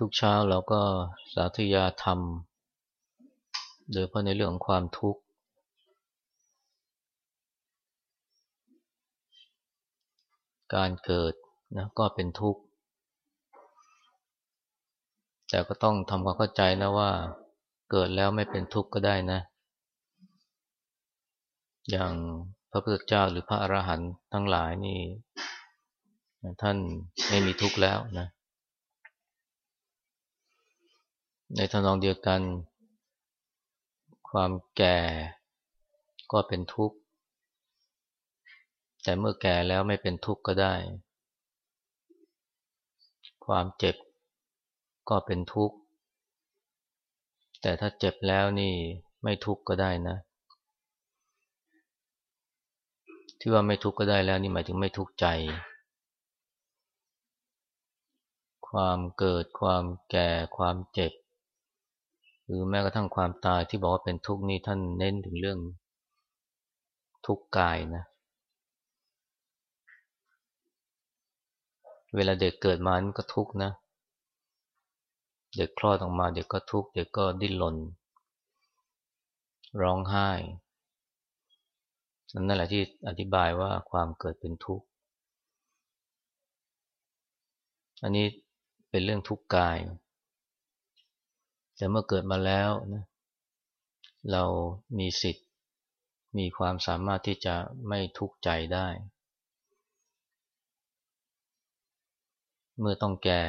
ทุกเช้าเราก็สาธยาธรรม โดยเพราะในเรื่องของความทุกข์ การเกิดนะก็เป็นทุกข์ แต่ก็ต้องทำความเข้าใจนะว่า เกิดแล้วไม่เป็นทุกข์ก็ได้นะ อย่างพระพุทธเจ้าหรือพระอรหันต์ทั้งหลายนี่ ท่านไม่มีทุกข์แล้วนะ ในทานองเดียวกัน ความแก่ก็เป็นทุกข์ แต่เมื่อแก่แล้วไม่เป็นทุกข์ก็ได้ ความเจ็บก็เป็นทุกข์ แต่ถ้าเจ็บแล้วนี่ไม่ทุกข์ก็ได้นะ ที่ว่าไม่ทุกข์ก็ได้แล้วนี่หมายถึงไม่ทุกข์ใจ ความเกิดความแก่ความเจ็บ หรือแม้กระทั่งความตายที่บอกว่าเป็นทุกข์นี่ท่านเน้นถึงเรื่องทุกข์กายนะ เวลาเด็กเกิดมานี่ก็ทุกข์นะ เด็กคลอดออกมาเด็กก็ทุกข์เด็กก็ดิ้นรนร้องไห้นั่นแหละที่อธิบายว่าความเกิดเป็นทุกข์ อันนี้เป็นเรื่องทุกข์กาย แต่เมื่อเกิดมาแล้วนะเรามีสิทธิ์ มีความสามารถที่จะไม่ทุกข์ใจได้ เมื่อต้องแก่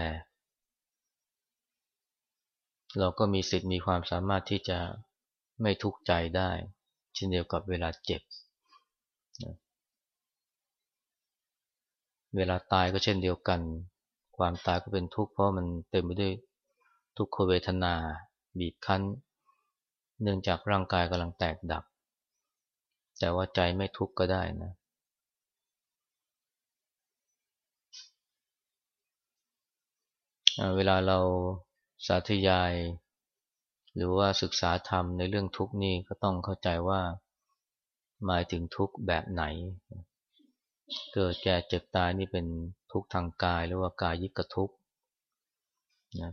เราก็มีสิทธิ์มีความสามารถที่จะไม่ทุกข์ใจได้เช่นเดียวกับเวลาเจ็บ เวลาตายก็เช่นเดียวกัน ความตายก็เป็นทุกข์เพราะมันเต็มไปด้วย ทุกขเวทนาบีบคั้น เนื่องจากร่างกายกำลังแตกดับ แต่ว่าใจไม่ทุกข์ก็ได้นะ เวลาเราสาธยาย หรือว่าศึกษาธรรมในเรื่องทุกข์นี่ก็ต้องเข้าใจว่าหมายถึงทุกข์แบบไหน เกิดแก่เจ็บตายนี่เป็นทุกข์ทางกายหรือว่ากายยิกทุกข์นะ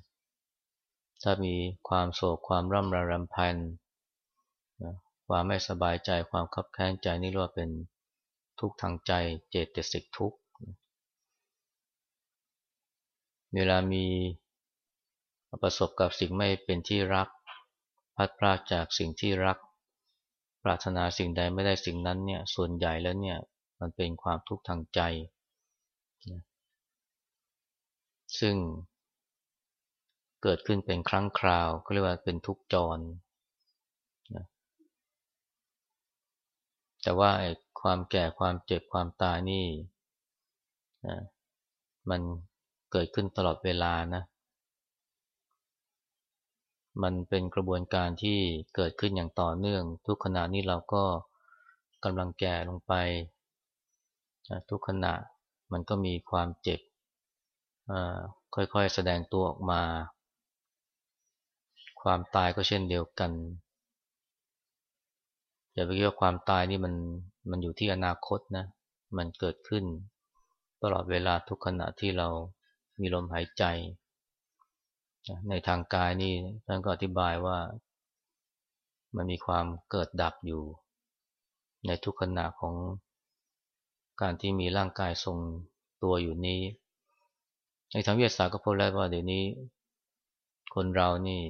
ถ้ามีความโศกความร่ำระรำพันนะความไม่สบายใจความคับแค้นใจนี่เรียกว่าเป็นทุกข์ทางใจเจตสิกทุกข์เวลามีประสบกับสิ่งไม่เป็นที่รักพัดพลาดจากสิ่งที่รัก ปรารถนาสิ่งใดไม่ได้สิ่งนั้นเนี่ยส่วนใหญ่แล้วเนี่ยมันเป็นความทุกข์ทางใจ ซึ่ง เกิดขึ้นเป็นครั้งคราว ก็เรียกว่าเป็นทุกจรนะแต่ว่าความแก่ความเจ็บความตายนี่นะมันเกิดขึ้นตลอดเวลานะ มันเป็นกระบวนการที่เกิดขึ้นอย่างต่อเนื่อง ทุกขณะนี้เราก็กำลังแก่ลงไป ทุกขณะมันก็มีความเจ็บค่อยๆแสดงตัวออกมา ความตายก็เช่นเดียวกัน อย่าไปคิดว่าความตายนี่มันมันอยู่ที่อนาคตนะ มันเกิดขึ้น ตลอดเวลาทุกขณะที่เรามีลมหายใจ ในทางกายนี่ท่านก็อธิบายว่า มันมีความเกิดดับอยู่ ในทุกขณะของการที่มีร่างกายทรงตัวอยู่นี้ ในทางวิทยาศาสตร์ก็พบแล้วว่าเดี๋ยวนี้ คนเรานี่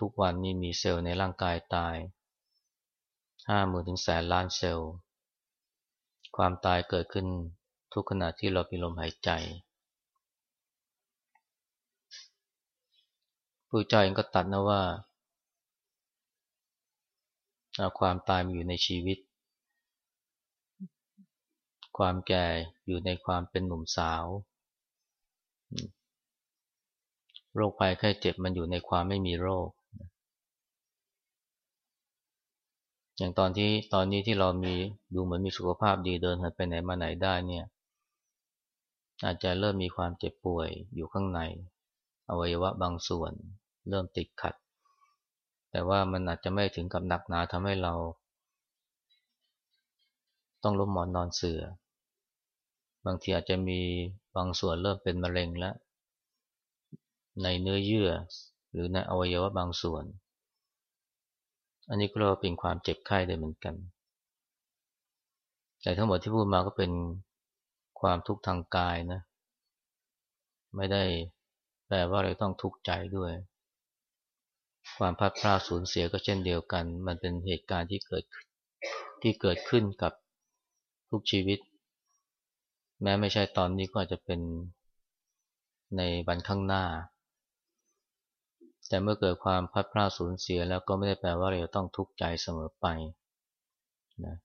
ทุกวันนี้มีเซลล์ในร่างกายตายห้าหมื่นถึงแสนล้านเซลล์ ความตายเกิดขึ้นทุกขณะที่เรามีลมหายใจผู้ใจเองก็ตัดนะว่า ความตายมีอยู่ในชีวิต ความแก่อยู่ในความเป็นหนุ่มสาว โรคภัยไข้เจ็บมันอยู่ในความไม่มีโรค อย่างตอนที่ตอนนี้ที่เรามีดูเหมือนมีสุขภาพดีเดินไปไหนมาไหนได้เนี่ย อาจจะเริ่มมีความเจ็บป่วยอยู่ข้างใน อวัยวะบางส่วน เริ่มติดขัด แต่ว่ามันอาจจะไม่ถึงกับหนักหนาทำให้เรา ต้องล้มหมอนนอนเสือบางทีอาจจะมีบางส่วนเริ่มเป็นมะเร็งแล้ว ในเนื้อเยื่อ หรือในอวัยวะบางส่วน อันนี้ก็เรียกว่าเป็นความเจ็บไข้ได้เหมือนกัน แต่ทั้งหมดที่พูดมาก็เป็นความทุกข์ทางกายนะ ไม่ได้แปลว่าเราต้องทุกข์ใจด้วย ความพัดพลาดสูญเสียก็เช่นเดียวกัน มันเป็นเหตุการณ์ที่เกิดที่เกิดขึ้นกับทุกชีวิต แม้ไม่ใช่ตอนนี้ก็อาจจะเป็นในวันข้างหน้า แต่เมื่อเกิดความพัดพลาดสูญเสียแล้วก็ไม่ได้แปลว่าเราต้องทุกข์ใจเสมอไปนะ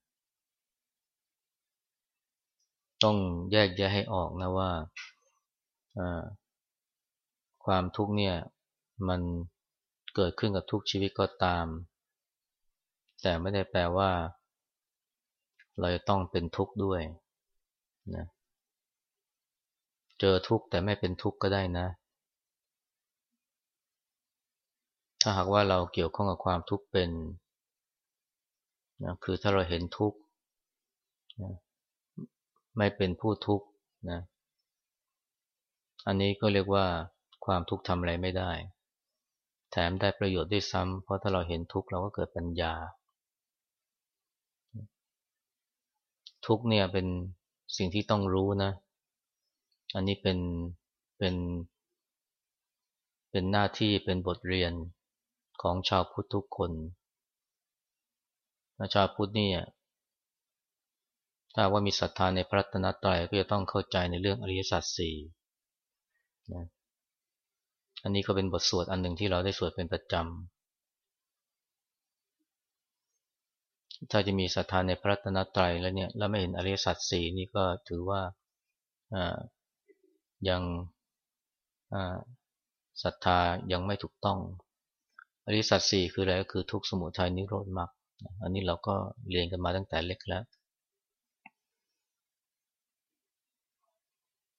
ต้องแยกแยะให้ออกนะว่าความทุกข์เนี่ยมันเกิดขึ้นกับทุกชีวิตก็ตาม แต่ไม่ได้แปลว่า เราจะต้องเป็นทุกข์ด้วยนะเจอทุกข์แต่ไม่เป็นทุกข์ก็ได้นะ ถ้าหากว่าเราเกี่ยวข้องกับความทุกข์เป็นนะคือถ้าเราเห็นทุกข์นะไม่เป็นผู้ทุกข์นะอันนี้ก็เรียกว่าความทุกข์ทำอะไรไม่ได้ แถมได้ประโยชน์ด้วยซ้ำเพราะถ้าเราเห็นทุกข์เราก็เกิดปัญญา ทุกข์เนี่ยเป็นสิ่งที่ต้องรู้นะ อันนี้เป็นเป็นเป็นหน้าที่เป็นบทเรียน ของชาวพุทธทุกคนชาวพุทธนี่ถ้าว่ามีศรัทธาในพระตนตรัยก็จะต้องเข้าใจในเรื่องอริยสัจสี่นะอันนี้ก็เป็นบทสวดอันหนึ่งที่เราได้สวดเป็นประจำ ถ้าจะมีศรัทธาในพระตนตรัยแล้วเนี่ยแล้วไม่เห็นอริยสัจสี่นี่ก็ถือว่ายังศรัทธายังไม่ถูกต้อง อริยสัจสี่คืออะไรก็คือทุกสมุทัยนิโรธมรรคอันนี้เราก็เรียนกันมาตั้งแต่เล็กแล้ว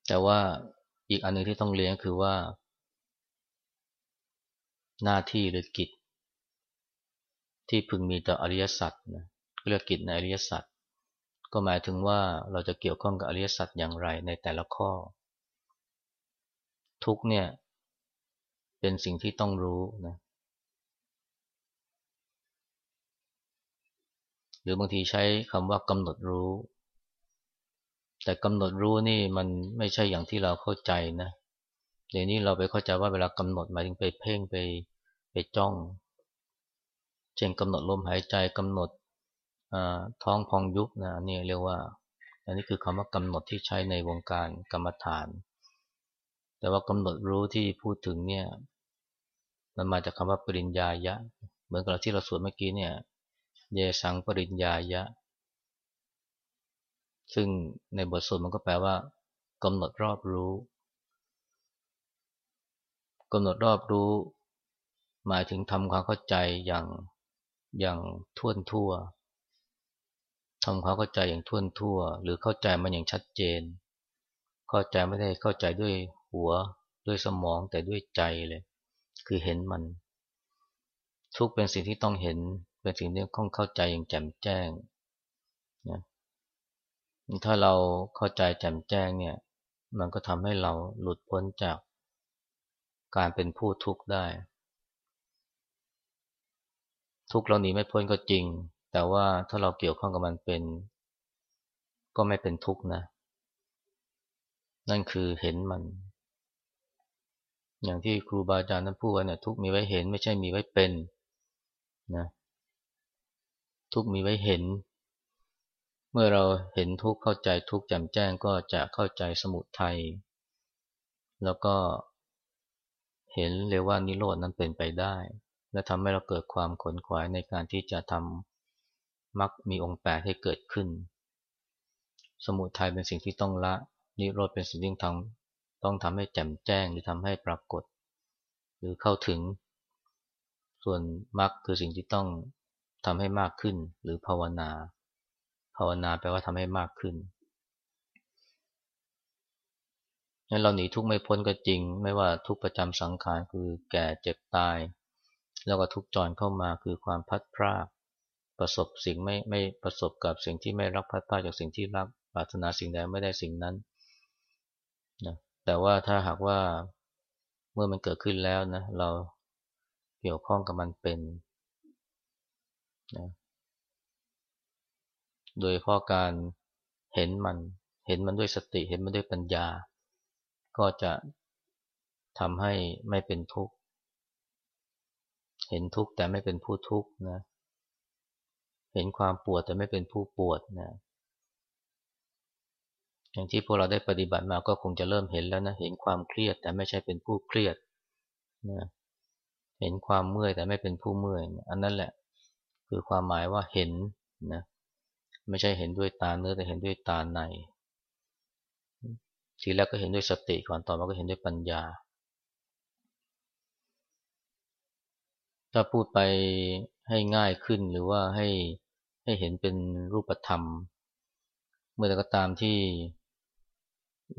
แต่ว่าอีกอันนึงที่ต้องเรียนคือว่า หน้าที่หรือกิจ ที่พึงมีต่ออริยสัจนะเรียกกิจในอริยสัจก็หมายถึงว่าเราจะเกี่ยวข้องกับอริยสัจอย่างไรในแต่ละข้อ ทุกเนี่ยเป็นสิ่งที่ต้องรู้นะ รือบางทีใช้คำว่ากำหนดรู้ แต่กำหนดรู้นี่มันไม่ใช่อย่างที่เราเข้าใจนะเดี๋ยวนี้เราไปเข้าใจว่าเวลากำหนดหมายถึงไปเพ่งไปไปจ้อง เช่นกำหนดลมหายใจกำหนดท้องพองยุบนะนี่เรียกว่า อันนี้คือคำว่ากำหนดที่ใช้ในวงการกรรมฐาน แต่ว่ากำหนดรู้ที่พูดถึงเนี่ยมันมาจากคำว่าปริญญายะ เหมือนกับที่เราสวดเมื่อกี้เนี่ย เยสังปริญญายะ ซึ่งในบทสวดมันก็แปลว่ากำหนดรอบรู้กำหนดรอบรู้ หมายถึงทำความเข้าใจอย่างอย่างท่วนทั่วทำความเข้าใจอย่างท่วนทั่ว หรือเข้าใจมันอย่างชัดเจน เข้าใจไม่ได้เข้าใจด้วยหัวด้วยสมองแต่ด้วยใจเลย คือเห็นมัน ทุกเป็นสิ่งที่ต้องเห็น เป็นสิ่งที่ต้องเข้าใจอย่างแจ่มแจ้งนะถ้าเราเข้าใจแจ่มแจ้งเนี่ย มันก็ทำให้เราหลุดพ้นจากการเป็นผู้ทุกข์ได้ ทุกข์เราหนีไม่พ้นก็จริง แต่ว่าถ้าเราเกี่ยวข้องกับมันเป็น ก็ไม่เป็นทุกข์นะ นั่นคือเห็นมัน อย่างที่ครูบาอาจารย์นั้นพูดไว้เนี่ยทุกมีไว้เห็นไม่ใช่มีไว้เป็นนะ ทุกมีไว้เห็น เมื่อเราเห็นทุกเข้าใจทุกแจ่มแจ้งก็จะเข้าใจสมุทัยแล้วก็เห็นเลยว่านิโรดนั้นเป็นไปได้ และทำให้เราเกิดความขนขวายในการที่จะทำมักมีองค์แปดให้เกิดขึ้น สมุทัยเป็นสิ่งที่ต้องละ นิโรธเป็นสิ่งที่ต้องต้องทำให้แจ่มแจ้งหรือทำให้ปรากฏ หรือเข้าถึง ส่วนมรรคคือสิ่งที่ต้อง ทำให้มากขึ้น หรือภาวนา ภาวนาแปลว่าทำให้มากขึ้นงั้นเราหนีทุกข์ไม่พ้นก็จริง ไม่ว่าทุกข์ประจำสังขารคือแก่เจ็บตาย แล้วก็ทุกข์จรเข้ามาคือความพัดพรากประสบสิ่งไม่ไม่ประสบกับสิ่งที่ไม่รักพัดพรากจากสิ่งที่รักปรารถนาสิ่งใดไม่ได้สิ่งนั้นนะแต่ว่าถ้าหากว่าเมื่อมันเกิดขึ้นแล้วนะเราเกี่ยวข้องกับมันเป็น นะโดยเพราะการเห็นมัน เห็นมันด้วยสติ เห็นมันด้วยปัญญา ก็จะทำให้ไม่เป็นทุกข์ เห็นทุกข์แต่ไม่เป็นผู้ทุกข์นะ เห็นความปวดแต่ไม่เป็นผู้ปวดนะ อย่างที่พวกเราได้ปฏิบัติมาก็คงจะเริ่มเห็นแล้วนะ เห็นความเครียดแต่ไม่ใช่เป็นผู้เครียดนะ เห็นความเมื่อยแต่ไม่เป็นผู้เมื่อย อันนั้นแหละ คือความหมายว่าเห็นนะไม่ใช่เห็นด้วยตาเนื้อแต่เห็นด้วยตาในทีแรกก็เห็นด้วยสติก่อนต่อมาก็เห็นด้วยปัญญา ถ้าพูดไปให้ง่ายขึ้นหรือว่าให้ให้เห็นเป็นรูปธรรม เมื่อใดก็ตามที่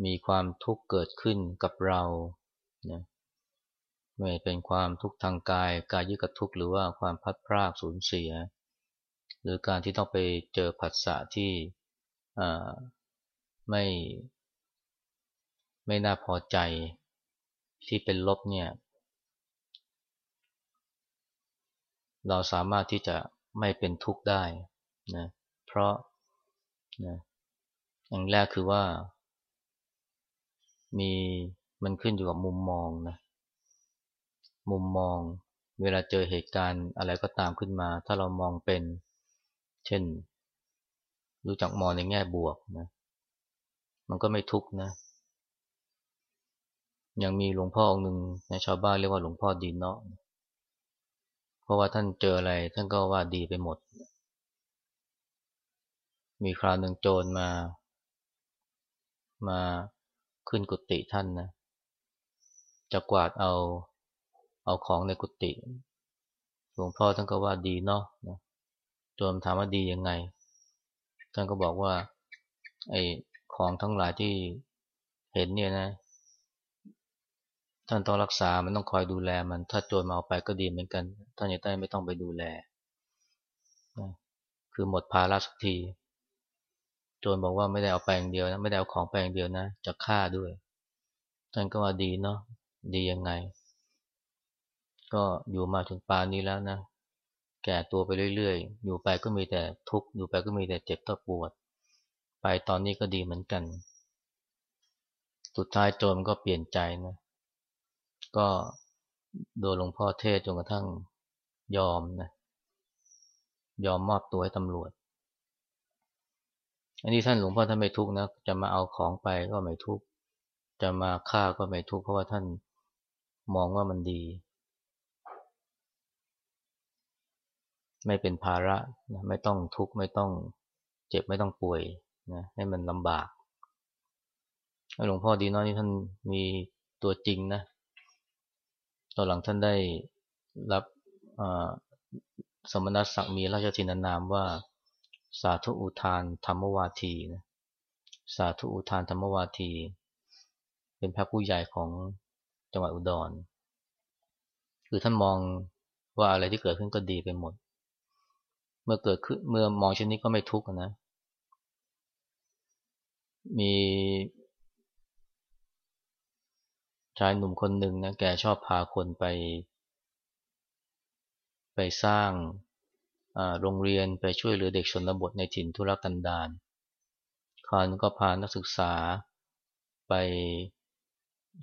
มีความทุกข์เกิดขึ้นกับเรานะ ไม่เป็นความทุกข์ทางกาย กายยึดกับทุกข์หรือว่าความพัดพรากสูญเสีย หรือการที่ต้องไปเจอผัสสะที่ไม่ไม่น่าพอใจที่เป็นลบเนี่ยเราสามารถที่จะไม่เป็นทุกข์ได้นะเพราะนะอย่างแรกคือว่า มีมันขึ้นอยู่กับมุมมองนะ มุมมอง เวลาเจอเหตุการณ์อะไรก็ตามขึ้นมา ถ้าเรามองเป็น เช่น รู้จักมองในแง่บวกนะมันก็ไม่ทุกข์นะยังมีหลวงพ่อองค์หนึ่งในชาวบ้านเรียกว่าหลวงพ่อดีเนาะเพราะว่าท่านเจออะไร ท่านก็ว่าดีไปหมด มีคราวหนึ่งโจรมา มาขึ้นกุฏิท่านนะจะกวาดเอา เอาของในกุฏิหลวงพ่อท่านก็ว่าดีเนาะจมถามว่าดียังไง ท่านก็บอกว่า ไอ้ของทั้งหลายที่เห็นเนี่ยนะ ท่านต้องรักษา มันต้องคอยดูแลมัน ถ้าโจรมาเอาไปก็ดีเหมือนกัน ท่านจะได้ไม่ต้องไปดูแล คือหมดภาระสักที โจรบอกว่าไม่ได้เอาไปอย่างเดียวนะ ไม่ได้เอาของไปอย่างเดียวนะ จะฆ่าด้วย ท่านก็ว่าดีเนาะ ดียังไง ก็อยู่มาถึงปานนี้แล้วนะ แก่ตัวไปเรื่อยๆ อยู่ไปก็มีแต่ทุกข์อยู่ไปก็มีแต่เจ็บตัวปวด ไปตอนนี้ก็ดีเหมือนกัน สุดท้ายโจรก็เปลี่ยนใจนะ ก็โดนหลวงพ่อเทศจนกระทั่งยอมนะยอมมอบตัวให้ตำรวจ อันนี้ท่านหลวงพ่อท่านไม่ทุกข์นะ จะมาเอาของไปก็ไม่ทุกข์จะมาฆ่าก็ไม่ทุกข์เพราะว่าท่านมองว่ามันดี ไม่เป็นภาระนะไม่ต้องทุกข์ไม่ต้องเจ็บไม่ต้องป่วยนะให้มันลำบากหลวงพ่อดีน้อยนี่ท่านมีตัวจริงนะตอนหลังท่านได้รับสมณศักดิ์มีราชทินานามว่าสาธุอุทานธรรมวาทีนะสาธุอุทานธรรมวาที เป็นพระผู้ใหญ่ของจังหวัดอุดร คือท่านมองว่าอะไรที่เกิดขึ้นก็ดีไปหมด มื่อเกิดขึ้นเมื่อมองเช่นนี้ก็ไม่ทุกข์นะ มีชายหนุ่มคนหนึ่งนะแกชอบพาคนไป ไปสร้างโรงเรียนไปช่วยเหลือเด็กชนบทในถิ่นทุรกันดารคราวนี้ก็พานักศึกษาไป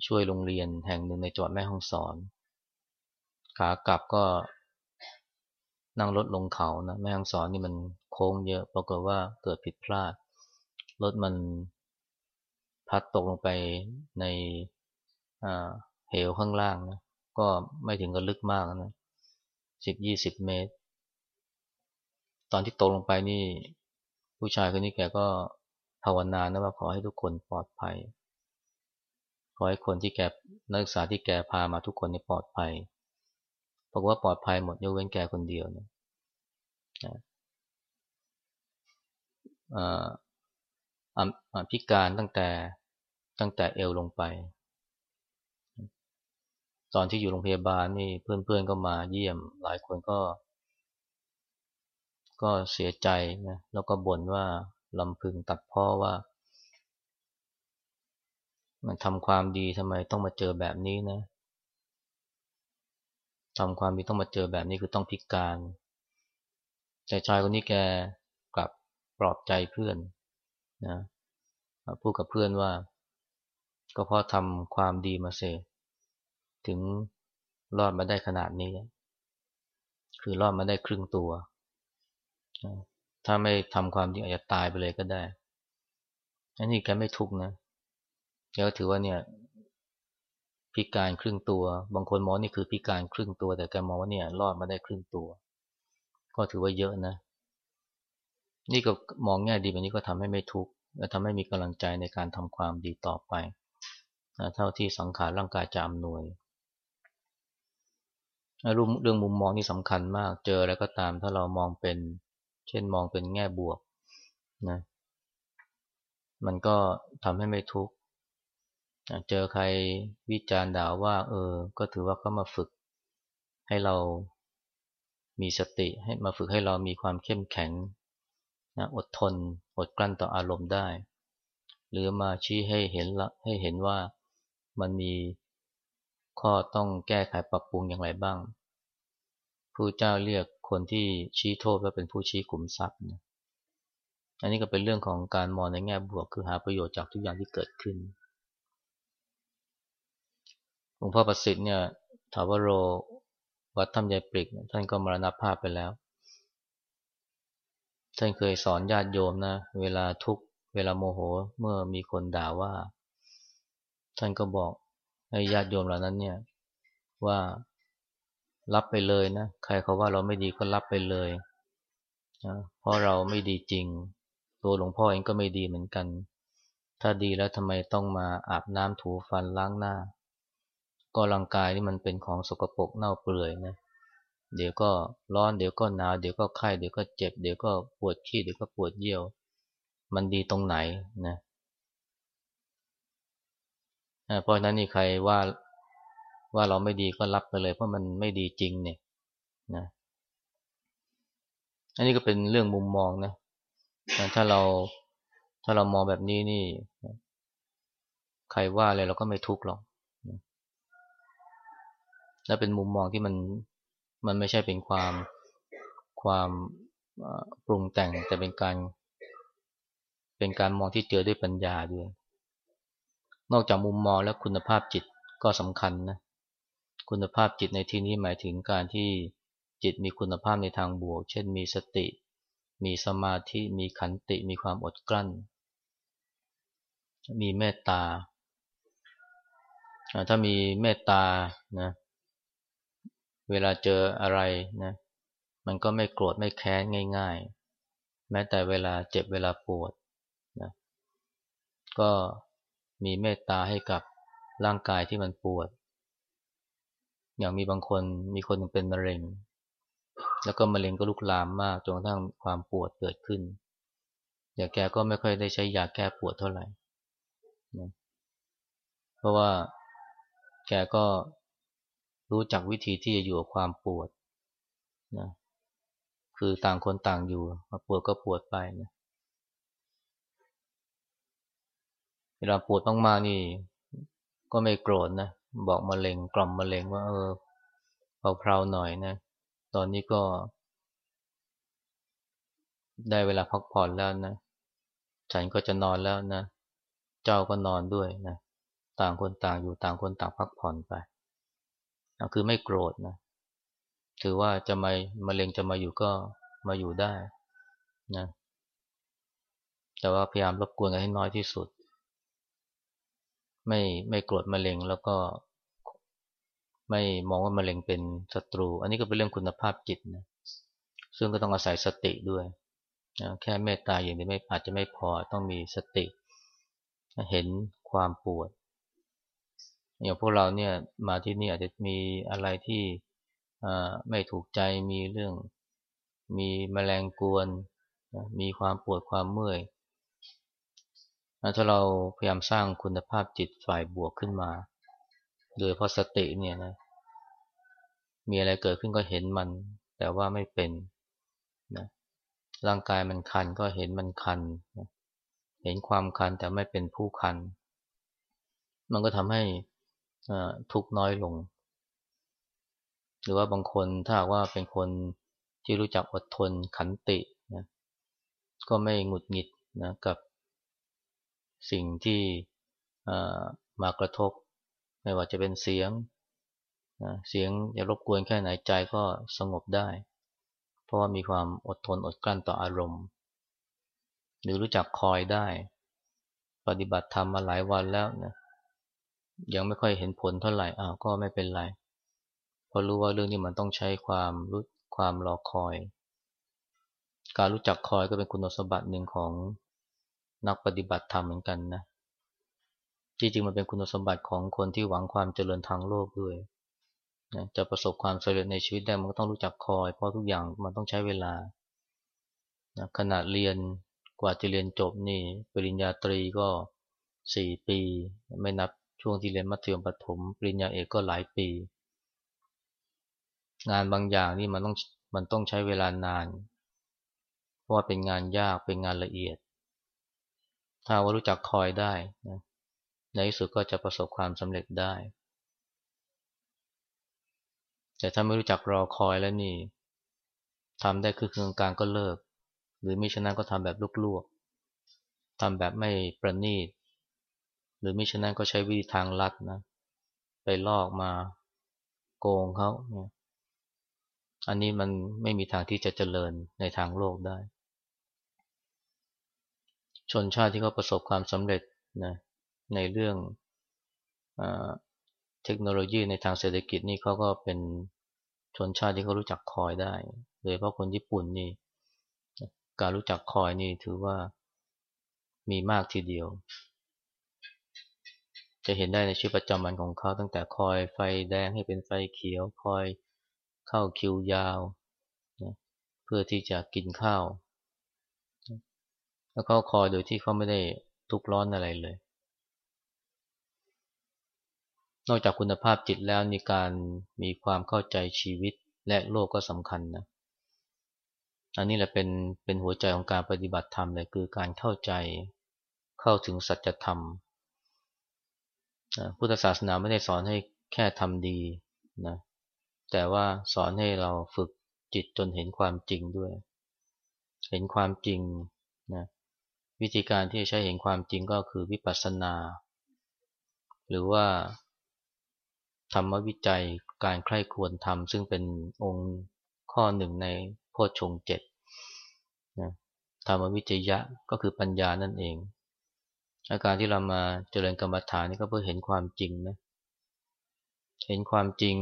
ช่วยโรงเรียนแห่งหนึ่งในจังหวัดแม่ฮ่องสอน ขากลับก็ นั่งรถลงเขานะแม่ฮ่องสอนนี่มันโค้งเยอะปรากฏว่าเกิดผิดพลาด รถมันพัดตกลงไปในเหวข้างล่างนะก็ไม่ถึงกับลึกมากนะสิบยี่สิบเมตร ตอนที่ตกลงไปนี่ ผู้ชายคนนี้แกก็ภาวนานะว่าขอให้ทุกคนปลอดภัย ขอให้คนที่แกนักศึกษาที่แกพามาทุกคนนี่ปลอดภัย บอกว่าปลอดภัยหมดยกเว้นแกคนเดียวนะพิการตั้งแต่ตั้งแต่เอวลงไป ตอนที่อยู่โรงพยาบาลนี่เพื่อนๆก็มาเยี่ยมหลายคนก็ ก็เสียใจนะแล้วก็บ่นว่าลำพึงตัดพ่อว่า มันทำความดีทำไมต้องมาเจอแบบนี้นะ ทำความดีต้องมาเจอแบบนี้คือต้องพิการ แต่ชายคนนี้แกกลับปลอบใจเพื่อนนะพูดกับเพื่อนว่า ก็เพราะทำความดีมาเสถึงรอดมาได้ขนาดนี้ คือรอดมาได้ครึ่งตัว ถ้าไม่ทำความดีอาจจะตายไปเลยก็ได้อันนี้แกไม่ทุกนะแกก็ถือว่าเนี่ย พิการครึ่งตัว บางคนมองนี่คือพิการครึ่งตัว แต่แกมองว่าเนี่ยรอดมาได้ครึ่งตัว ก็ถือว่าเยอะนะ นี่ก็มองแง่ดีแบบนี้ก็ทำให้ไม่ทุกข์และทำให้มีกำลังใจในการทำความดีต่อไปนะเท่าที่สังขารร่างกายจะอำนวยเรื่องมุมมองนี่สำคัญมาก เจออะไรก็ตามถ้าเรามองเป็น เช่นมองเป็นแง่บวกนะ มันก็ทำให้ไม่ทุกข์ เจอใครวิจารณ์ด่าว่า เออ ก็ถือว่าเขามาฝึกให้เรามีสติให้มาฝึกให้เรามีความเข้มแข็งนะอดทน อดกลั้นต่ออารมณ์ได้ หรือมาชี้ให้เห็นละให้เห็นว่ามันมีข้อต้องแก้ไขปรับปรุงอย่างไรบ้างผู้เจ้าเรียกคนที่ชี้โทษว่าเป็นผู้ชี้ขุมทรัพย์นะอันนี้ก็เป็นเรื่องของการมองในแง่บวกคือหาประโยชน์จากทุกอย่างที่เกิดขึ้น หลวงพ่อประสิทธิ์เนี่ยถาวโรวัดธรรมยายปริก ท่านก็มรณภาพไปแล้ว ท่านเคยสอนญาติโยมนะ เวลาทุกเวลาโมโหเมื่อมีคนด่าว่า ท่านก็บอกให้ญาติโยมเหล่านั้นเนี่ยว่ารับไปเลยนะใครเขาว่าเราไม่ดีก็รับไปเลยนะเพราะเราไม่ดีจริง ตัวหลวงพ่อเองก็ไม่ดีเหมือนกัน ถ้าดีแล้วทำไมต้องมาอาบน้ำถูฟันล้างหน้า ก็ร่างกายนี่มันเป็นของสกปรกเน่าเปื่อยนะ เดี๋ยวก็ร้อน เดี๋ยวก็หนาว เดี๋ยวก็ไข้ เดี๋ยวก็เจ็บ เดี๋ยวก็ปวดขี้ เดี๋ยวก็ปวดเยี่ยว มันดีตรงไหนนะเพราะนั้นนี่ใครว่าว่าเราไม่ดีก็รับไปเลย เพราะมันไม่ดีจริงเนี่ยนะ อันนี้ก็เป็นเรื่องมุมมองนะ ถ้าเราถ้าเรามองแบบนี้นี่ ใครว่าอะไรเราก็ไม่ทุกข์หรอก และเป็นมุมมองที่มันมันไม่ใช่เป็นความความปรุงแต่งแต่เป็นการ เป็นการมองที่เจอด้วยปัญญาด้วย นอกจากมุมมองแล้วคุณภาพจิตก็สำคัญนะคุณภาพจิตในที่นี้หมายถึงการที่จิตมีคุณภาพในทางบวก เช่นมีสติ มีสมาธิ มีขันติ มีความอดกลั้น มีเมตตา ถ้ามีเมตตานะ เวลาเจออะไรนะมันก็ไม่โกรธไม่แค้นง่าย ๆ แม้แต่เวลาเจ็บเวลาปวดนะก็มีเมตตาให้กับร่างกายที่มันปวด อย่างมีบางคนมีคนเป็นมะเร็ง แล้วก็มะเร็งก็ลุกลามมากจนกระทั่งความปวดเกิดขึ้นอย่างแกก็ไม่ค่อยได้ใช้ยาแก้ปวดเท่าไหร่นะเพราะว่าแกก็ รู้จักวิธีที่จะอยู่กับความปวดนะคือต่างคนต่างอยู่ปวดก็ปวดไปนะเวลาปวดมากๆนี่ ก็ไม่โกรธนะบอกมะเร็งกล่อมมะเร็งว่าเออเพลาๆหน่อยนะ ตอนนี้ก็ ได้เวลาพักผ่อนแล้วนะ ฉันก็จะนอนแล้วนะ เจ้าก็นอนด้วยนะ ต่างคนต่างอยู่ต่างคนต่างพักผ่อนไป คือไม่โกรธนะ ถือว่าจะมามะเร็งจะมาอยู่ก็มาอยู่ได้นะ แต่ว่าพยายามรบกวนกันให้น้อยที่สุด ไม่ไม่โกรธมะเร็งแล้วก็ ไม่มองว่ามะเร็งเป็นศัตรู อันนี้ก็เป็นเรื่องคุณภาพจิตนะ ซึ่งก็ต้องอาศัยสติด้วยนะแค่เมตตาอย่างนี้ไม่อาจจะไม่พอต้องมีสติ เห็นความปวด อย่างพวกเราเนี่ยมาที่นี่อาจจะมีอะไรที่ไม่ถูกใจมีเรื่อง มีแมลงกวน มีความปวดความเมื่อยถ้าเราพยายามสร้างคุณภาพจิตฝ่ายบวกขึ้นมา โดยเพราะสติเนี่ยนะ มีอะไรเกิดขึ้นก็เห็นมัน แต่ว่าไม่เป็นนะร่างกายมันคันก็เห็นมันคันนะเห็นความคันแต่ไม่เป็นผู้คัน มันก็ทำให้ ทุกน้อยลง หรือว่าบางคนถ้าว่าเป็นคนที่รู้จักอดทนขันตินะก็ไม่หงุดหงิดนะกับสิ่งที่มากระทบ ไม่ว่าจะเป็นเสียงนะเสียงจะรบกวนแค่ไหนใจก็สงบได้ เพราะว่ามีความอดทนอดกลั้นต่ออารมณ์ หรือรู้จักคอยได้ ปฏิบัติธรรมมาหลายวันแล้วนะ ยังไม่ค่อยเห็นผลเท่าไหร่อ้าวก็ไม่เป็นไร เพราะรู้ว่าเรื่องนี้มันต้องใช้ความรู้ความรอคอย การรู้จักคอยก็เป็นคุณสมบัติหนึ่งของนักปฏิบัติธรรมเหมือนกันนะ จริงๆมันเป็นคุณสมบัติของคนที่หวังความเจริญทางโลกด้วยนะจะประสบความสำเร็จในชีวิตได้มันก็ต้องรู้จักคอย เพราะทุกอย่างมันต้องใช้เวลานะขนาดเรียนกว่าจะเรียนจบนี่ปริญญาตรีก็สี่ปี ไม่นับ ช่วงที่เรียนมัธยมประถมปริญญาเอกก็หลายปี งานบางอย่างนี่มันต้องมันต้องใช้เวลานาน เพราะว่าเป็นงานยากเป็นงานละเอียด ถ้าว่ารู้จักคอยได้นะในที่สุดก็จะประสบความสำเร็จได้ แต่ถ้าไม่รู้จักรอคอยแล้วนี่ทำได้คือเครื่องการก็เลิก หรือมิฉะนั้นก็ทำแบบลวกๆทำแบบไม่ประณีต รือมิฉะนั้นก็ใช้วิธีทางลัดนะไปลอกมาโกงเขาเนี่ยอันนี้มันไม่มีทางที่จะเจริญในทางโลกได้ ชนชาติที่เขาประสบความสำเร็จนะในเรื่องเทคโนโลยีในทางเศรษฐกิจนี่เขาก็เป็นชนชาติที่เขารู้จักคอยได้โดยเพราะคนญี่ปุ่นนี่การรู้จักคอยนี่ถือว่ามีมากทีเดียว จะเห็นได้ในชีวิตประจำวันของเขา ตั้งแต่คอยไฟแดงให้เป็นไฟเขียว คอยเข้าคิวยาวนะเพื่อที่จะกินข้าว แล้วเขาคอยโดยที่เขาไม่ได้ทุกร้อนอะไรเลย นอกจากคุณภาพจิตแล้วในการมีความเข้าใจชีวิตและโลกก็สำคัญนะอันนี้แหละเป็นเป็นหัวใจของการปฏิบัติธรรมเลยคือการเข้าใจเข้าถึงสัจธรรม พุทธศาสนาไม่ได้สอนให้แค่ทำดีนะแต่ว่าสอนให้เราฝึกจิตจนเห็นความจริงด้วย เห็นความจริงนะวิธีการที่จะใช้เห็นความจริงก็คือวิปัสสนา หรือว่า ธรรมวิจัยการใคร่ควรทำซึ่งเป็นองค์ข้อหนึ่งในโพชฌงเจ็ดนะธรรมวิจยะก็คือปัญญานั่นเอง อาการที่เรามาเจริญกรรมฐานนี่ก็เพื่อเห็นความจริงนะ เห็นความจริง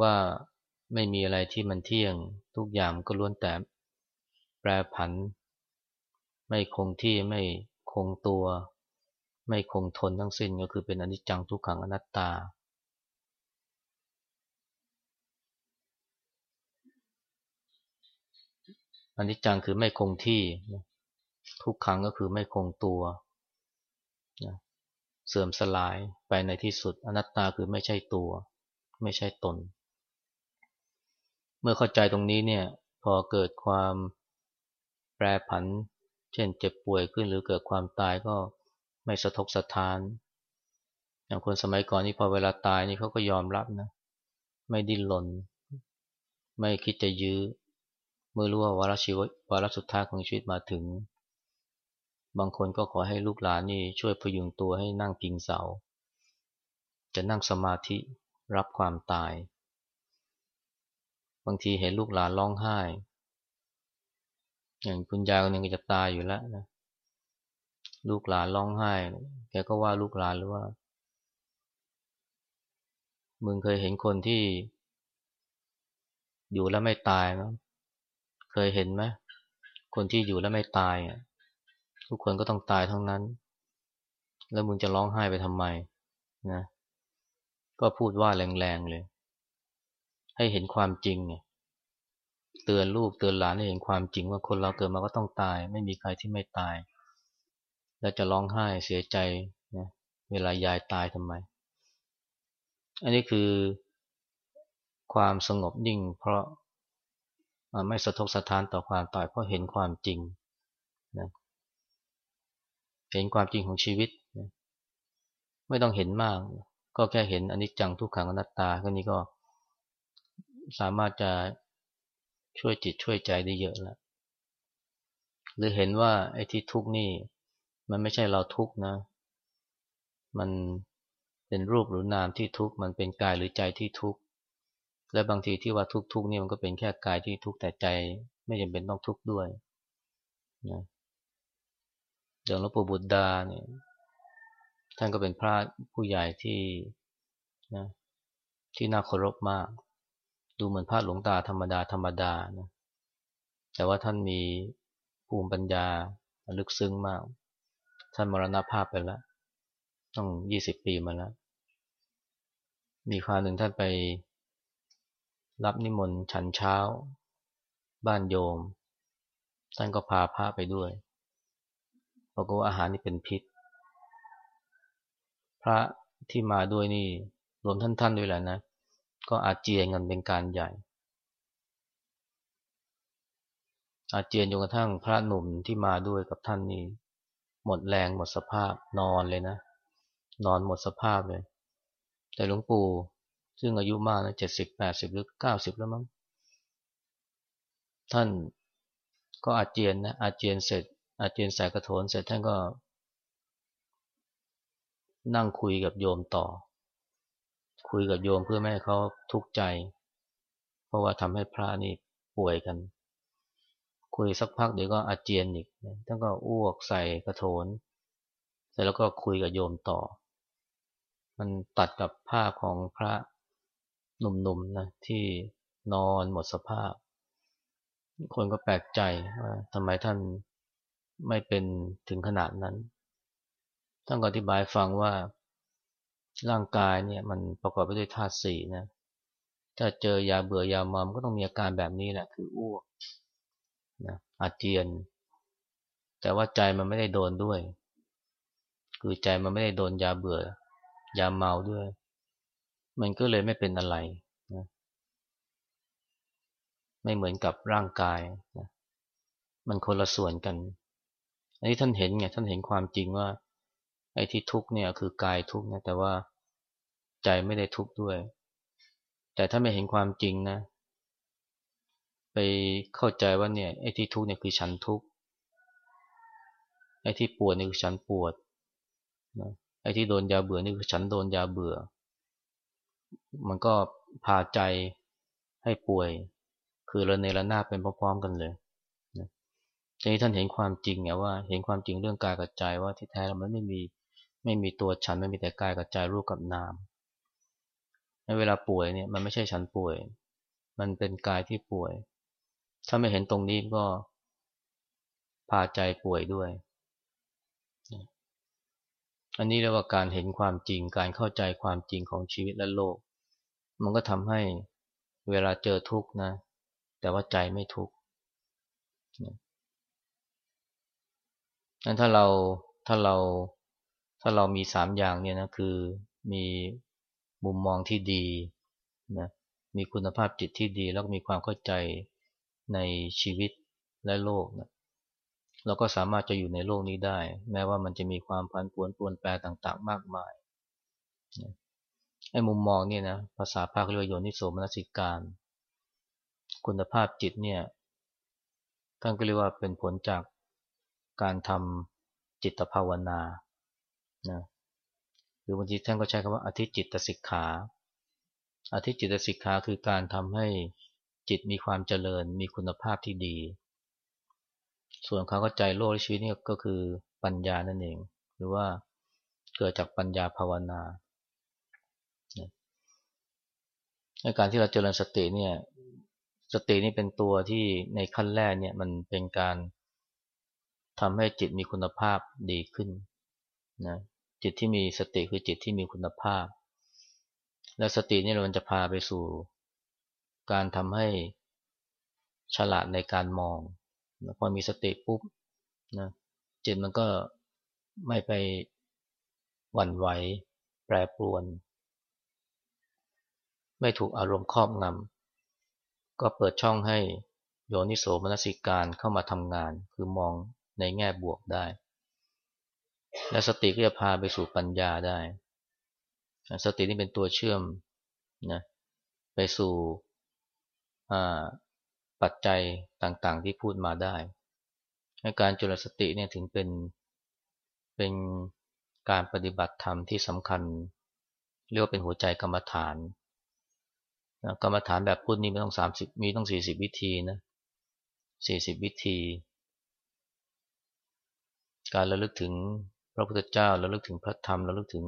ว่าไม่มีอะไรที่มันเที่ยง ทุกอย่างก็ล้วนแต่แปรผัน ไม่คงที่ไม่คงตัว ไม่คงทนทั้งสิ้นก็คือเป็นอนิจจังทุกขังอนัตตา อนิจจังคือไม่คงที่ ทุกขังก็คือไม่คงตัวเสื่อมสลายไปในที่สุด อนัตตาคือไม่ใช่ตัว ไม่ใช่ตน เมื่อเข้าใจตรงนี้เนี่ยพอเกิดความแปรผัน เช่นเจ็บป่วยขึ้นหรือเกิดความตายก็ไม่สะทกสะท้าน อย่างคนสมัยก่อนนี่พอเวลาตายนี่เขาก็ยอมรับนะ ไม่ดิ้นรนไม่คิดจะยื้อเมื่อรู้ว่าวาระชีวิตวาระสุดท้ายของชีวิตมาถึง บางคนก็ขอให้ลูกหลานนี่ช่วยพยุงตัวให้นั่งพิงเสา จะนั่งสมาธิรับความตาย บางทีเห็นลูกหลานร้องไห้ อย่างคุณยายคนนึงก็จะตายอยู่แล้วนะ ลูกหลานร้องไห้ แกก็ว่าลูกหลานหรือว่า มึงเคยเห็นคนที่ อยู่แล้วไม่ตายไหมเคยเห็นไหมคนที่อยู่แล้วไม่ตายอะ ทุกคนก็ต้องตายทั้งนั้น แล้วมึงจะร้องไห้ไปทำไมนะ ก็พูดว่าแรงๆเลย ให้เห็นความจริงไงเตือนลูกเตือนหลานให้เห็นความจริงว่าคนเราเกิดมาก็ต้องตาย ไม่มีใครที่ไม่ตาย แล้วจะร้องไห้เสียใจนะเวลายายตายทำไม อันนี้คือความสงบนิ่ง เพราะไม่สะทกสะท้านต่อความตายเพราะเห็นความจริงนะ เห็นความจริงของชีวิต ไม่ต้องเห็นมาก ก็แค่เห็นอนิจจังทุกขังอนัตตาก็นี้ก็สามารถจะช่วยจิตช่วยใจได้เยอะแล้ว หรือเห็นว่าไอ้ที่ทุกข์นี่ มันไม่ใช่เราทุกข์นะ มันเป็นรูปหรือนามที่ทุกข์มันเป็นกายหรือใจที่ทุกข์และบางทีที่ว่าทุกทุกนี่มันก็เป็นแค่กายที่ทุกข์แต่ใจ ไม่จำเป็นต้องทุกข์ด้วยนะ อย่างหลวงปู่บุตรดาเนี่ยท่านก็เป็นพระผู้ใหญ่ที่นะที่น่าเคารพมาก ดูเหมือนพระหลวงตาธรรมดาธรรมดานะแต่ว่าท่านมีภูมิปัญญาลึกซึ้งมาก ท่านมรณภาพไปแล้วต้องยี่สิบปีมาแล้ว มีคราวหนึ่งท่านไปรับนิมนต์ฉันเช้า บ้านโยม ท่านก็พาพระไปด้วย บอกว่าอาหารนี่เป็นพิษ พระที่มาด้วยนี่รวมท่านท่านด้วยแหละนะ ก็อาเจียนกันเป็นการใหญ่ อาเจียนจนกระทั่งพระหนุ่มที่มาด้วยกับท่านนี่หมดแรงหมดสภาพนอนเลยนะ นอนหมดสภาพเลย แต่หลวงปู่ซึ่งอายุมากนะเจ็ดสิบแปดสิบหรือเก้าสิบแล้วมั้งท่านก็อาเจียนนะอาเจียนเสร็จ อาเจียนใส่กระโถนเสร็จท่านก็ นั่งคุยกับโยมต่อ คุยกับโยมเพื่อไม่ให้เขาทุกข์ใจ เพราะว่าทำให้พระนี่ป่วยกัน คุยสักพักเดี๋ยวก็อาเจียนอีกท่านก็อ้วกใส่กระโถน เสร็จแล้วก็คุยกับโยมต่อ มันตัดกับภาพของพระหนุ่มๆนะที่นอนหมดสภาพ คนก็แปลกใจว่าทำไมท่าน ไม่เป็นถึงขนาดนั้น ท่านก็อธิบายฟังว่าร่างกายเนี่ยมันประกอบไปด้วยธาตุสี่นะ ถ้าเจอยาเบื่อยามอมก็ต้องมีอาการแบบนี้แหละ คืออ้วกนะอาเจียน แต่ว่าใจมันไม่ได้โดนด้วย คือใจมันไม่ได้โดนยาเบื่อยาเมาด้วย มันก็เลยไม่เป็นอะไรนะไม่เหมือนกับร่างกายนะมันคนละส่วนกัน อันนี้ท่านเห็นไงท่านเห็นความจริงว่า ไอ้ที่ทุกเนี่ยคือกายทุกนะแต่ว่าใจไม่ได้ทุกข์ด้วย แต่ถ้าไม่เห็นความจริงนะ ไปเข้าใจว่าเนี่ยไอ้ที่ทุกข์เนี่ยคือฉันทุกข์ไอ้ที่ปวดนี่คือฉันปวดนะไอ้ที่โดนยาเบื่อนี่คือฉันโดนยาเบื่อ มันก็พาใจให้ป่วย คือระเนระนาเป็นพร้อมๆกันเลย ทีนี้ท่านเห็นความจริงไงว่า เห็นความจริงเรื่องกายกับใจว่าที่แท้แล้วมันไม่มีไม่มีตัวฉันไม่มีแต่กายกับใจรูปกับนามในเวลาป่วยเนี่ยมันไม่ใช่ฉันป่วย มันเป็นกายที่ป่วย ถ้าไม่เห็นตรงนี้ก็พาใจป่วยด้วย อันนี้เรียกว่าการเห็นความจริง การเข้าใจความจริงของชีวิตและโลก มันก็ทำให้เวลาเจอทุกข์นะ แต่ว่าใจไม่ทุกข์ นั้นถ้าเราถ้าเราถ้าเรามีสามอย่างเนี่ยนะคือมีมุมมองที่ดีนะมีคุณภาพจิตที่ดี แล้วก็มีความเข้าใจในชีวิตและโลกนะเราก็สามารถจะอยู่ในโลกนี้ได้ แม้ว่ามันจะมีความพันปวนปวนแปรต่าง ๆ มากมายนะไอ้มุมมองเนี่ยนะภาษาภาคเรียกโยนิโสมนสิการ คุณภาพจิตเนี่ยท่านก็เรียกว่าเป็นผลจาก การทำจิตภาวนานะรือบางทีท่านก็ใช้คำว่าอธิจิตสิกขา อธิจิตสิกขาคือการทำให้จิตมีความเจริญ มีคุณภาพที่ดี ส่วนเขาก็ใจโลกชีวิตนี่ก็คือปัญญานั่นเอง หรือว่าเกิดจากปัญญาภาวนาในการที่เราเจริญสติเนี่ย สตินี่เป็นตัวที่ในขั้นแรกเนี่ยมันเป็นการ ทำให้จิตมีคุณภาพดีขึ้นนะจิตที่มีสติคือจิตที่มีคุณภาพ และสตินี่มันจะพาไปสู่ การทำให้ฉลาดในการมองพอมีสติปุ๊บนะจิตมันก็ไม่ไปหวั่นไหวแปรปรวน ไม่ถูกอารมณ์ครอบงำก็เปิดช่องให้โยนิโสมนสิการเข้ามาทำงาน คือมอง ในแง่บวกได้ และสติก็จะพาไปสู่ปัญญาได้ สตินี่เป็นตัวเชื่อมนะไปสู่ปัจจัยต่างๆที่พูดมาได้การจุลสติเนี่ยถึงเป็นเป็นการปฏิบัติธรรมที่สำคัญ เรียกว่าเป็นหัวใจกรรมฐานกรรมฐานแบบพุทธนี่ไม่ต้องสามสิบมีต้องสี่สิบวิธีนะสี่สิบวิธี การระลึกถึงพระพุทธเจ้าระลึกถึงพระธรรมระลึกถึง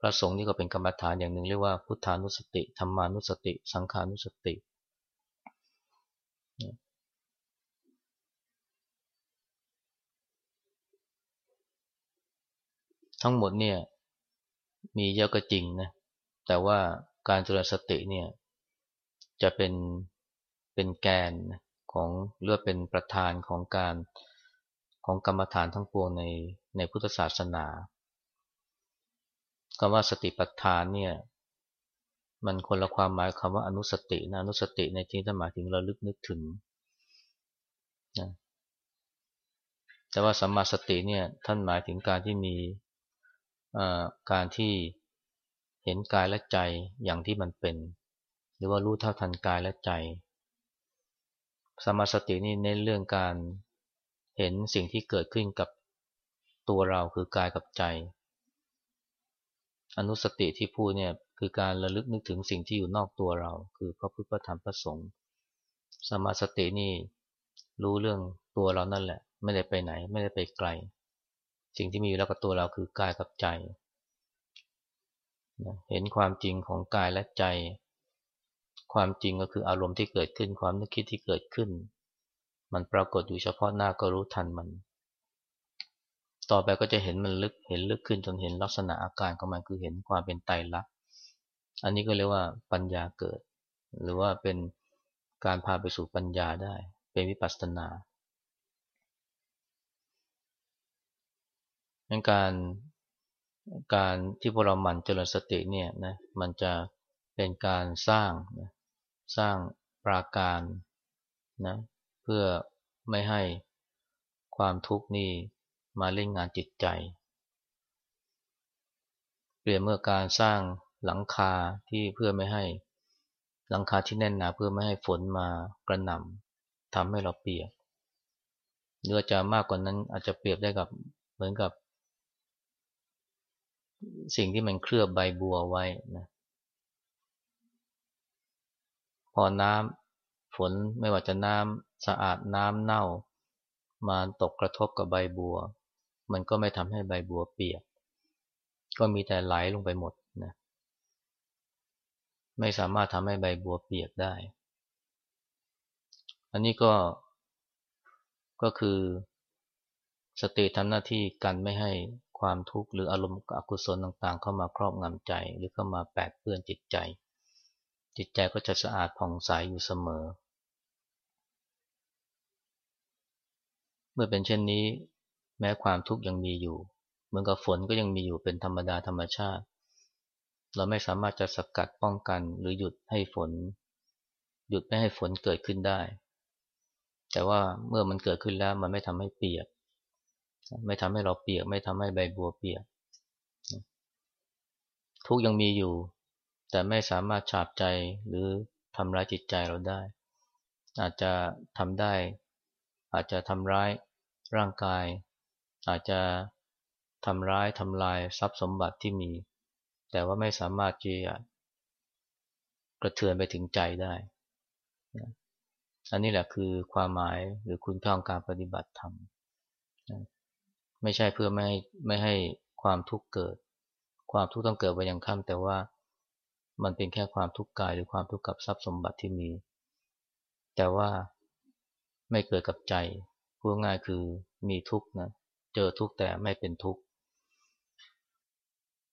พระสงฆ์นี่ก็เป็นกรรมฐานอย่างหนึ่งเรียกว่าพุทธานุสติธรรมานุสติ สังขานุสติ ทั้งหมดเนี่ยมีเยอะก็จริงนะแต่ว่าการจุลสติเนี่ยจะเป็นเป็นแกนของเรือเป็นประธานของการ ของกรรมฐานทั้งปวงในในพุทธศาสนาคำว่าสติปัฏฐานเนี่ยมันคนละความหมายคำว่าอนุสตินะอนุสติในที่นี้หมายถึงเราลึกนึกถึงนะแต่ว่าสัมมาสติเนี่ยท่านหมายถึงการที่มีการที่เห็นกายและใจอย่างที่มันเป็น หรือว่ารู้เท่าทันกายและใจสมาสตินี่เน้นเรื่องการ เห็นสิ่งที่เกิดขึ้นกับตัวเราคือกายกับใจ อนุสติที่พูดเนี่ยคือการระลึกนึกถึงสิ่งที่อยู่นอกตัวเรา คือพระพุทธธรรมพระสงฆ์สมาสตินี่รู้เรื่องตัวเรานั่นแหละ ไม่ได้ไปไหน ไม่ได้ไปไกล สิ่งที่มีอยู่แล้วกับตัวเราคือกายกับใจเห็นความจริงของกายและใจ ความจริงก็คืออารมณ์ที่เกิดขึ้นความนึกคิดที่เกิดขึ้น มันปรากฏอยู่เฉพาะหน้าก็รู้ทันมัน ต่อไปก็จะเห็นมันลึกเห็นลึกขึ้นจนเห็นลักษณะอาการของมันคือเห็นความเป็นไตรลักษณ์อันนี้ก็เรียกว่าปัญญาเกิด หรือว่าเป็นการพาไปสู่ปัญญาได้ เป็นวิปัสสนางั้นการการที่พวกเราหมั่นเจริญสติเนี่ยนะมันจะเป็นการสร้างนะสร้างปราการนะ เพื่อไม่ให้ความทุกข์นี่มาเล่นงานจิตใจ เปลี่ยนเมื่อการสร้างหลังคาที่เพื่อไม่ให้หลังคาที่แน่นหนาเพื่อไม่ให้ฝนมากระหน่ำทำให้เราเปียกหรือจะมากกว่านั้นอาจจะเปรียบได้กับเหมือนกับ สิ่งที่มันเคลือบใบบัวไว้นะพอน้ำ ฝนไม่ว่าจะน้ำสะอาดน้ำเน่า มาตกกระทบกับใบบัว มันก็ไม่ทำให้ใบบัวเปียก ก็มีแต่ไหลลงไปหมดนะไม่สามารถทำให้ใบบัวเปียกได้ อันนี้ก็ก็คือสติทำหน้าที่กันไม่ให้ความทุกข์หรืออารมณ์อกุศลต่างๆ เข้ามาครอบงำใจ หรือเข้ามาแปดเปื้อนจิตใจ จิตใจก็จะสะอาดผ่องใสอยู่เสมอ เมื่อเป็นเช่นนี้ แม้ความทุกข์ยังมีอยู่ เหมือนกับฝนก็ยังมีอยู่เป็นธรรมดาธรรมชาติ เราไม่สามารถจะสกัดป้องกันหรือหยุดให้ฝน หยุดไม่ให้ฝนเกิดขึ้นได้ แต่ว่าเมื่อมันเกิดขึ้นแล้วมันไม่ทำให้เปียก ไม่ทำให้เราเปียก ไม่ทำให้ใบบัวเปียก ทุกยังมีอยู่ แต่ไม่สามารถฉาบใจหรือทำร้ายจิตใจเราได้ อาจจะทำได้อาจจะทำร้าย ร่างกาย อาจจะทำร้ายทำลายทรัพย์สมบัติที่มี แต่ว่าไม่สามารถที่จะกระเทือนไปถึงใจได้ อันนี้แหละคือความหมายหรือคุณค่าของการปฏิบัติธรรม ไม่ใช่เพื่อไม่ให้ไม่ให้ความทุกข์เกิด ความทุกข์ต้องเกิดไปอย่างขั้นแต่ว่ามันเป็นแค่ความทุกข์กายหรือความทุกข์กับทรัพย์สมบัติที่มี แต่ว่าไม่เกิดกับใจ พูดง่ายคือมีทุกข์นะ เจอทุกข์แต่ไม่เป็นทุกข์